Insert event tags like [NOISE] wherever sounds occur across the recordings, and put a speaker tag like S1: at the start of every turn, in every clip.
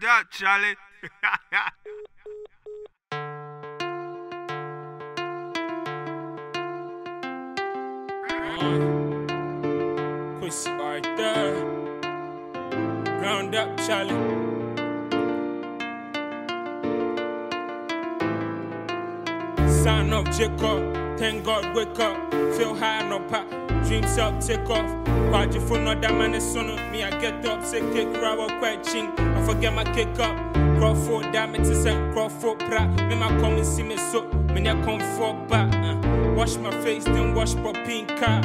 S1: Ground up, Charlie. [LAUGHS]
S2: There. Ground up, Charlie. Son of Jacob, thank God wake up. Feel high no pop, dreams up, take off. Party for no that man is son me. I get up, say kick, rubber, quenching. I forget my kick up. Grow for damn it, it, is a grow for pra. Me ma come and see me so, me na come for back. Uh. Wash my face, then wash for pink car.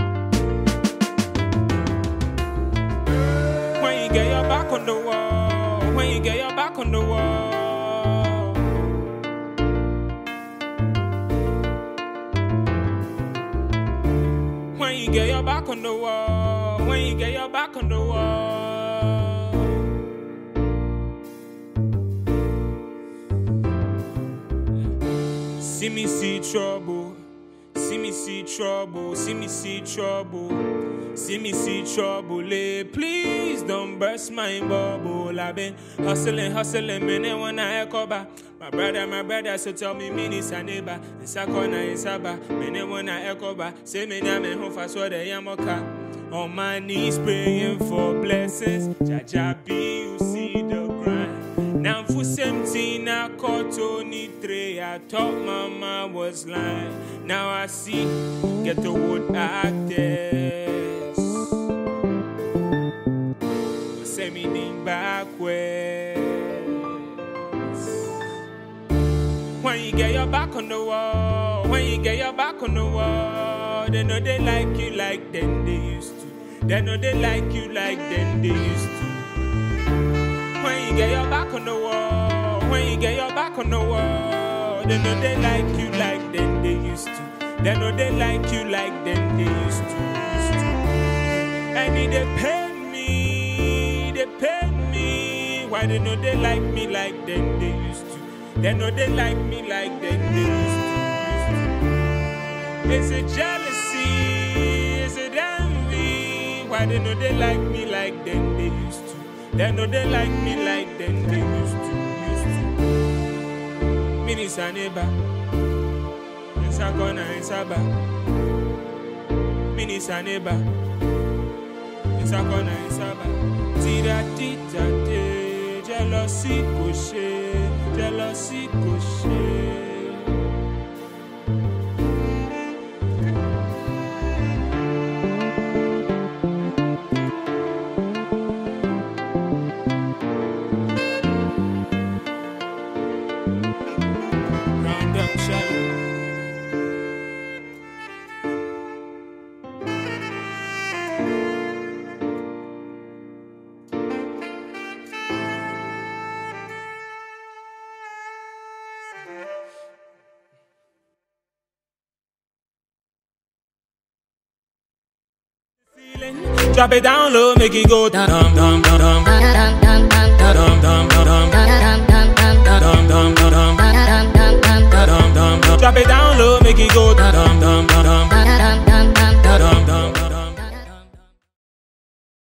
S2: When you get your back on the wall, when you get your back on the wall. When you get your back on the wall, when you get your back on the wall. See me see trouble, see me see trouble, see me see trouble, see me see trouble. eh. Please don't burst my bubble. I've been hustling, hustling, minute when I echo. My brother, my brother, so tell me, minis a neighbor. It's a corner, it's a bar. Minute when I echo back. Say me, now me home for so the yamoka. On my knees praying for blessings. Jaja be, you see the grind. Now for 17, I caught only three. I thought mama was lying. Now I see, get the wood actors. Thing backwards. When you get your back on the wall, when you get your back on the wall, they know they like you like then they used to. They know they like you like then they used to. When you get your back on the wall, when you get your back on the wall, they know they like you like then they used to. They know they like you like then they used to. Used to. And they pay they pay me. Why they know they like me like then they used to? They know they like me like then they used to. Used to. Is it jealousy? Is it envy? Why they know they like me like then they used to? They know they like me like then they used to. Used to. Minis a neighbor. Insa corner, insa bar. Minis a neighbor. Insa corner, dídádídádé jealousy kò ṣe jealousy. Drop it down low, make it go dum dum dum dum dum dum dum dum dum dum dum dum. Drop it down low, make it go dum dum dum dum